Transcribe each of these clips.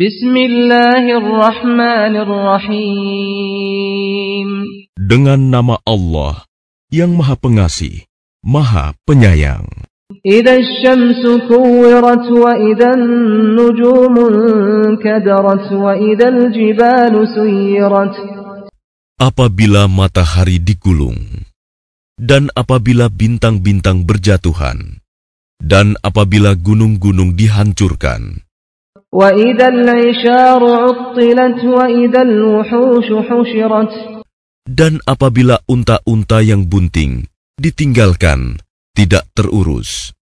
بسم الله الرحمن الرحيم Dengan nama Allah yang Maha Pengasih, Maha Penyayang. إذا الشمس كورت وإذا النجوم انكدرت وإذا الجبال سيرت Apabila matahari digulung, dan apabila bintang-bintang berjatuhan, dan apabila gunung-gunung dihancurkan, dan apabila unta-unta yang bunting ditinggalkan, tidak terurus,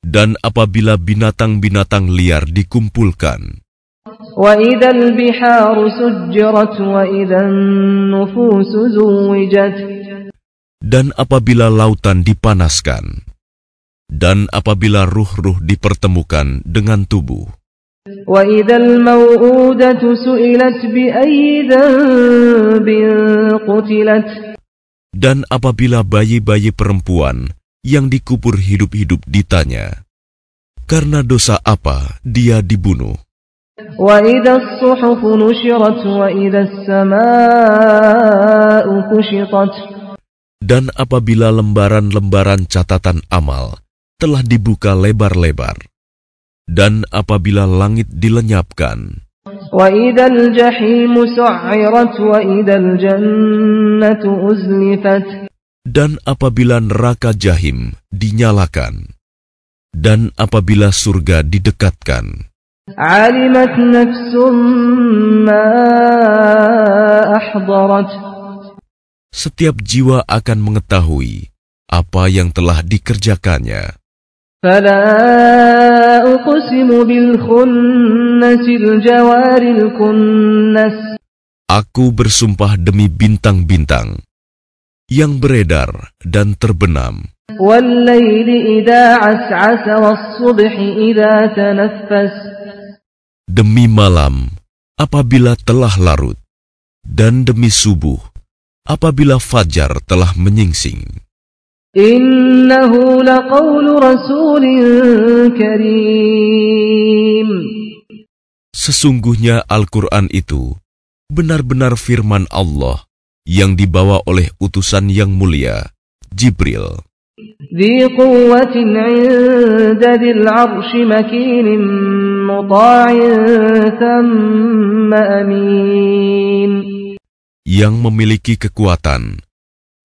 dan apabila binatang-binatang liar dikumpulkan, dan apabila lautan dipanaskan, dan apabila ruh-ruh dipertemukan dengan tubuh, وإذا الموءودة سئلت بأي ذنب قتلت dan apabila bayi-bayi perempuan yang dikubur hidup-hidup ditanya, karena dosa apa dia dibunuh, وإذا الصحف نشرت وإذا السماء كشطت dan apabila lembaran-lembaran catatan amal telah dibuka lebar-lebar, dan apabila langit dilenyapkan, وإذا الجحيم سعرت وإذا الجنة أزلفت dan apabila neraka jahim dinyalakan, dan apabila surga didekatkan, علمت نفس ما أحضرت setiap jiwa akan mengetahui apa yang telah dikerjakannya. فلا أقسم بالخنس الجوار الكنس Aku bersumpah demi bintang-bintang yang beredar dan terbenam, والليل إذا عسعس والصبح إذا تنفس demi malam apabila telah larut, dan demi subuh apabila fajar telah menyingsing. إنه لقول رسول كريم Sesungguhnya Al-Quran itu benar-benar firman Allah yang dibawa oleh utusan yang mulia, Jibril, ذي قوة عند ذي العرش مكين مطاع ثم أمين yang memiliki kekuatan,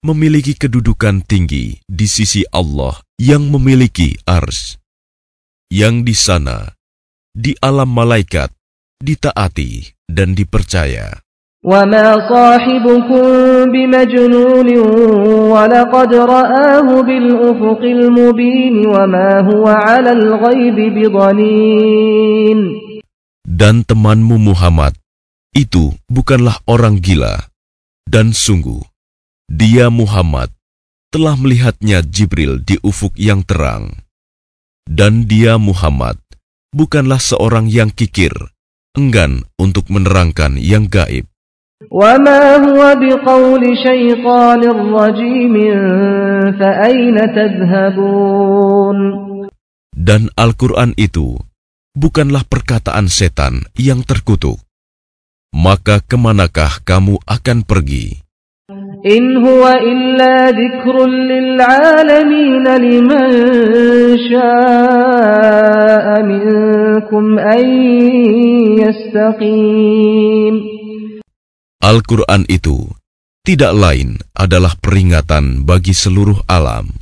memiliki kedudukan tinggi di sisi Allah yang memiliki ars, yang di sana, di alam malaikat, ditaati dan dipercaya. وما صاحبكم بمجنون ولقد رآه بالأفق المبين وما هو على الغيب بضنين Dan temanmu Muhammad itu bukanlah orang gila, dan sungguh dia Muhammad telah melihatnya Jibril di ufuk yang terang. Dan dia Muhammad bukanlah seorang yang kikir, enggan untuk menerangkan yang gaib. Dan Al-Quran itu bukanlah perkataan setan yang terkutuk. Maka ke manakah kamu akan pergi? إن هو إلا ذكر للعالمين لمن شاء منكم أن يستقيم Al-Quran itu tidak lain adalah peringatan bagi seluruh alam,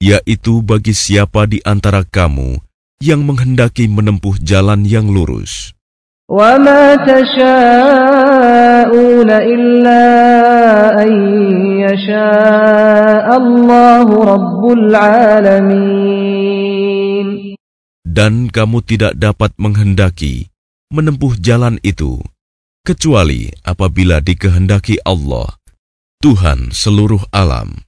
yaitu bagi siapa di antara kamu yang menghendaki menempuh jalan yang lurus. وما تشاءون إلا أن يشاء الله رب العالمين Dan kamu tidak dapat menghendaki menempuh jalan itu, kecuali apabila dikehendaki Allah, Tuhan seluruh alam.